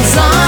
goes on